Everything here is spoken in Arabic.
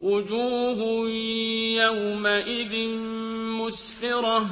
وُجُوهٌ يَوْمَئِذٍ مُّسْفِرَةٌ.